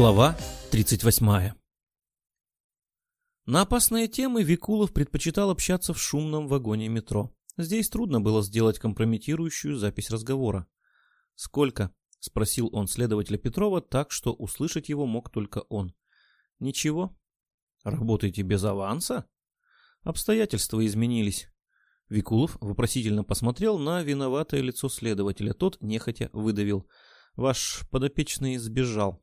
Глава 38 На опасные темы Викулов предпочитал общаться в шумном вагоне метро. Здесь трудно было сделать компрометирующую запись разговора. «Сколько?» — спросил он следователя Петрова так, что услышать его мог только он. «Ничего. Работаете без аванса?» Обстоятельства изменились. Викулов вопросительно посмотрел на виноватое лицо следователя. Тот нехотя выдавил. «Ваш подопечный сбежал».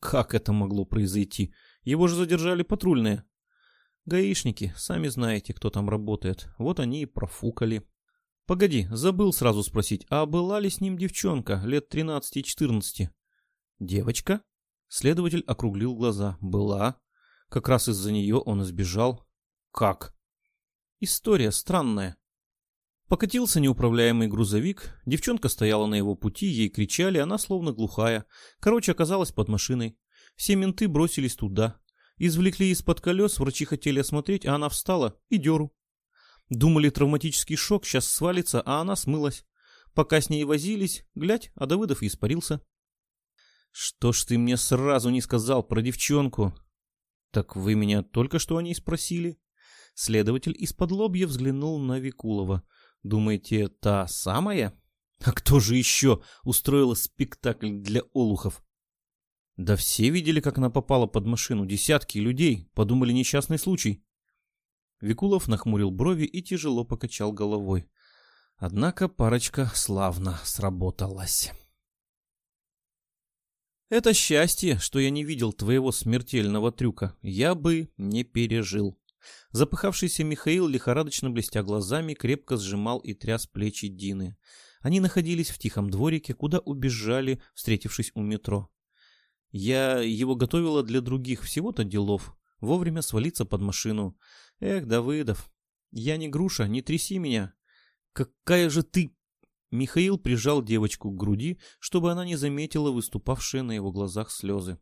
«Как это могло произойти? Его же задержали патрульные». «Гаишники, сами знаете, кто там работает. Вот они и профукали». «Погоди, забыл сразу спросить, а была ли с ним девчонка лет 13-14?» «Девочка?» Следователь округлил глаза. «Была. Как раз из-за нее он сбежал». «Как?» История странная. Покатился неуправляемый грузовик, девчонка стояла на его пути, ей кричали, она словно глухая. Короче, оказалась под машиной. Все менты бросились туда. Извлекли из-под колес, врачи хотели осмотреть, а она встала и деру. Думали, травматический шок сейчас свалится, а она смылась. Пока с ней возились, глядь, а Давыдов испарился. «Что ж ты мне сразу не сказал про девчонку?» «Так вы меня только что о ней спросили?» Следователь из-под лобья взглянул на Викулова. «Думаете, та самая? А кто же еще устроила спектакль для олухов?» «Да все видели, как она попала под машину. Десятки людей. Подумали, несчастный случай». Викулов нахмурил брови и тяжело покачал головой. Однако парочка славно сработалась. «Это счастье, что я не видел твоего смертельного трюка. Я бы не пережил». Запыхавшийся Михаил, лихорадочно блестя глазами, крепко сжимал и тряс плечи Дины. Они находились в тихом дворике, куда убежали, встретившись у метро. Я его готовила для других всего-то делов. Вовремя свалиться под машину. Эх, Давыдов, я не груша, не тряси меня. Какая же ты... Михаил прижал девочку к груди, чтобы она не заметила выступавшие на его глазах слезы.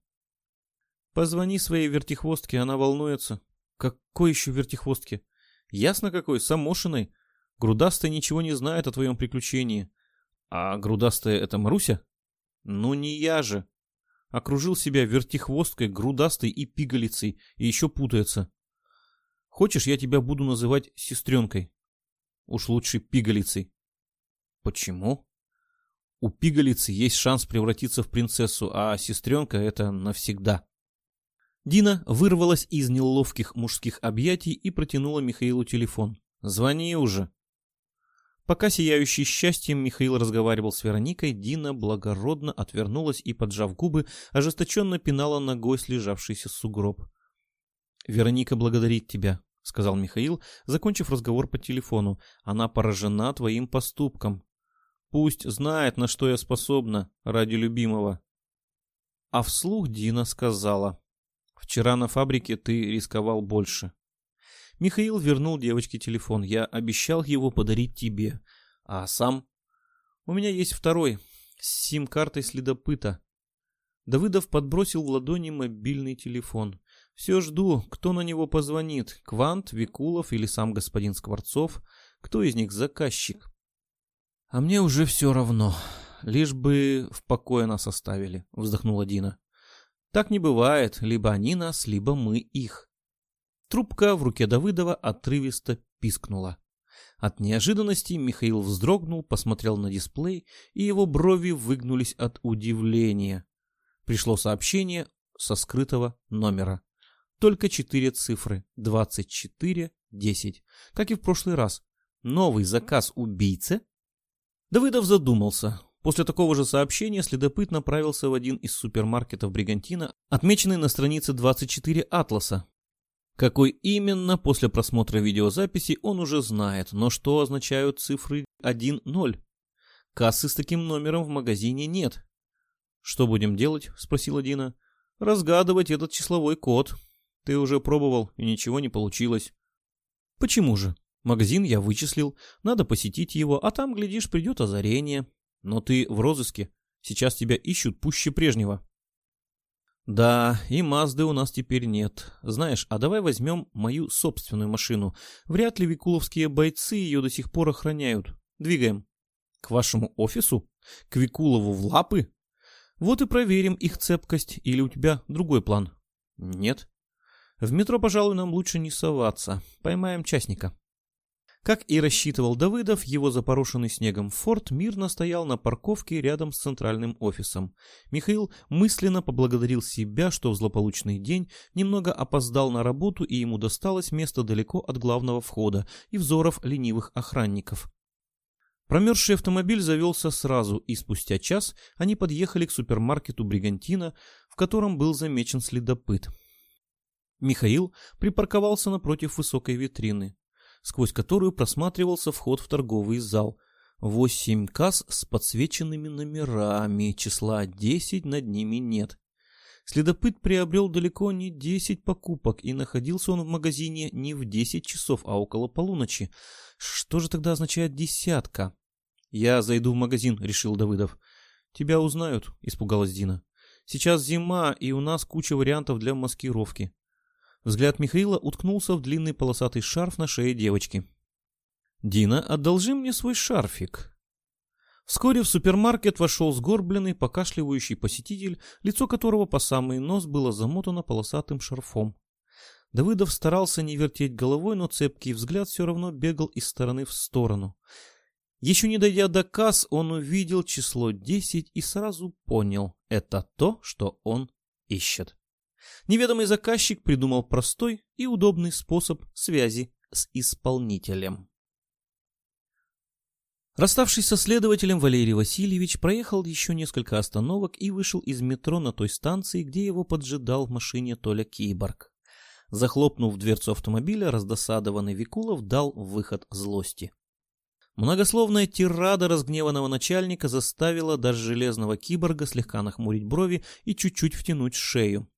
«Позвони своей вертихвостке, она волнуется», какой еще вертихвостки? Ясно какой, самошиной. Грудастая ничего не знает о твоем приключении. А грудастая это Маруся? Ну не я же. Окружил себя вертихвосткой, грудастой и пигалицей, и еще путается. Хочешь, я тебя буду называть сестренкой? Уж лучше пигалицей. Почему? У пигалицы есть шанс превратиться в принцессу, а сестренка это навсегда. Дина вырвалась из неловких мужских объятий и протянула Михаилу телефон. «Звони уже!» Пока сияющий счастьем Михаил разговаривал с Вероникой, Дина благородно отвернулась и, поджав губы, ожесточенно пинала ногой слежавшийся сугроб. «Вероника благодарит тебя», — сказал Михаил, закончив разговор по телефону. «Она поражена твоим поступком. Пусть знает, на что я способна ради любимого». А вслух Дина сказала. Вчера на фабрике ты рисковал больше. Михаил вернул девочке телефон. Я обещал его подарить тебе. А сам? У меня есть второй, с сим-картой следопыта. Давыдов подбросил в ладони мобильный телефон. Все жду, кто на него позвонит. Квант, Викулов или сам господин Скворцов. Кто из них заказчик? А мне уже все равно. Лишь бы в покое нас оставили, вздохнула Дина. Так не бывает, либо они нас, либо мы их. Трубка в руке Давыдова отрывисто пискнула. От неожиданности Михаил вздрогнул, посмотрел на дисплей, и его брови выгнулись от удивления. Пришло сообщение со скрытого номера. Только четыре цифры. 24-10. Как и в прошлый раз. Новый заказ убийцы? Давыдов задумался. После такого же сообщения следопыт направился в один из супермаркетов Бригантина, отмеченный на странице 24 Атласа. Какой именно после просмотра видеозаписи он уже знает, но что означают цифры 1-0? Кассы с таким номером в магазине нет. «Что будем делать?» – спросила Дина. «Разгадывать этот числовой код. Ты уже пробовал, и ничего не получилось». «Почему же? Магазин я вычислил, надо посетить его, а там, глядишь, придет озарение. Но ты в розыске. Сейчас тебя ищут пуще прежнего. Да, и Мазды у нас теперь нет. Знаешь, а давай возьмем мою собственную машину. Вряд ли викуловские бойцы ее до сих пор охраняют. Двигаем. К вашему офису? К Викулову в лапы? Вот и проверим их цепкость, или у тебя другой план? Нет. В метро, пожалуй, нам лучше не соваться. Поймаем частника. Как и рассчитывал Давыдов, его запорошенный снегом форт мирно стоял на парковке рядом с центральным офисом. Михаил мысленно поблагодарил себя, что в злополучный день немного опоздал на работу и ему досталось место далеко от главного входа и взоров ленивых охранников. Промерзший автомобиль завелся сразу, и спустя час они подъехали к супермаркету «Бригантина», в котором был замечен следопыт. Михаил припарковался напротив высокой витрины сквозь которую просматривался вход в торговый зал. Восемь касс с подсвеченными номерами, числа десять над ними нет. Следопыт приобрел далеко не десять покупок, и находился он в магазине не в десять часов, а около полуночи. Что же тогда означает десятка? «Я зайду в магазин», — решил Давыдов. «Тебя узнают», — испугалась Дина. «Сейчас зима, и у нас куча вариантов для маскировки. Взгляд Михаила уткнулся в длинный полосатый шарф на шее девочки. «Дина, одолжи мне свой шарфик». Вскоре в супермаркет вошел сгорбленный, покашливающий посетитель, лицо которого по самый нос было замотано полосатым шарфом. Давыдов старался не вертеть головой, но цепкий взгляд все равно бегал из стороны в сторону. Еще не дойдя до касс, он увидел число 10 и сразу понял — это то, что он ищет. Неведомый заказчик придумал простой и удобный способ связи с исполнителем. Расставшись со следователем, Валерий Васильевич проехал еще несколько остановок и вышел из метро на той станции, где его поджидал в машине Толя Киборг. Захлопнув дверцу автомобиля, раздосадованный Викулов дал выход злости. Многословная тирада разгневанного начальника заставила даже железного киборга слегка нахмурить брови и чуть-чуть втянуть шею.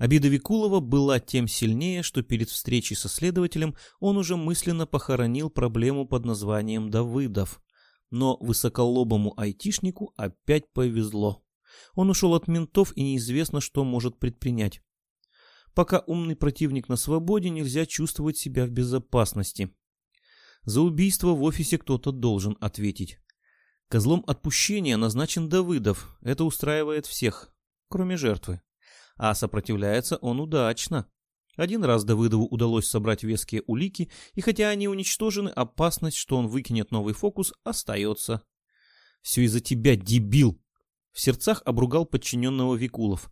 Обида Викулова была тем сильнее, что перед встречей со следователем он уже мысленно похоронил проблему под названием Давыдов. Но высоколобому айтишнику опять повезло. Он ушел от ментов и неизвестно, что может предпринять. Пока умный противник на свободе, нельзя чувствовать себя в безопасности. За убийство в офисе кто-то должен ответить. Козлом отпущения назначен Давыдов. Это устраивает всех, кроме жертвы а сопротивляется он удачно. Один раз Давыдову удалось собрать веские улики, и хотя они уничтожены, опасность, что он выкинет новый фокус, остается. «Все из-за тебя, дебил!» В сердцах обругал подчиненного Викулов.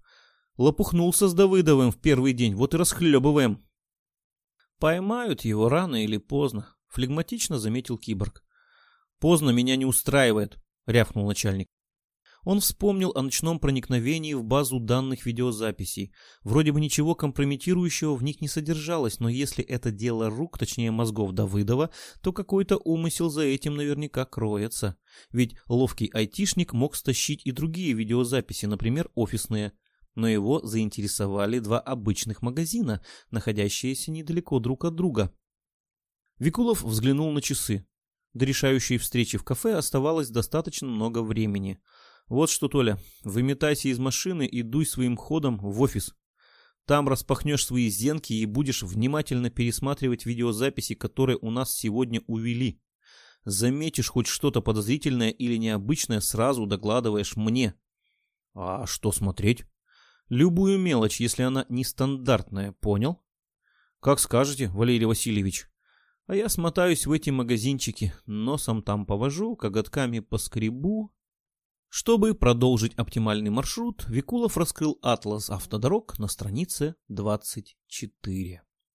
Лопухнулся с Давыдовым в первый день, вот и расхлебываем. Поймают его рано или поздно, флегматично заметил киборг. Поздно меня не устраивает, рявкнул начальник. Он вспомнил о ночном проникновении в базу данных видеозаписей. Вроде бы ничего компрометирующего в них не содержалось, но если это дело рук, точнее мозгов Давыдова, то какой-то умысел за этим наверняка кроется. Ведь ловкий айтишник мог стащить и другие видеозаписи, например, офисные. Но его заинтересовали два обычных магазина, находящиеся недалеко друг от друга. Викулов взглянул на часы. До решающей встречи в кафе оставалось достаточно много времени – вот что, Толя, выметайся из машины и дуй своим ходом в офис. Там распахнешь свои зенки и будешь внимательно пересматривать видеозаписи, которые у нас сегодня увели. Заметишь хоть что-то подозрительное или необычное, сразу докладываешь мне. А что смотреть? Любую мелочь, если она нестандартная, понял? Как скажете, Валерий Васильевич. А я смотаюсь в эти магазинчики, носом там повожу, коготками поскребу, чтобы продолжить оптимальный маршрут, Викулов раскрыл атлас автодорог на странице 24.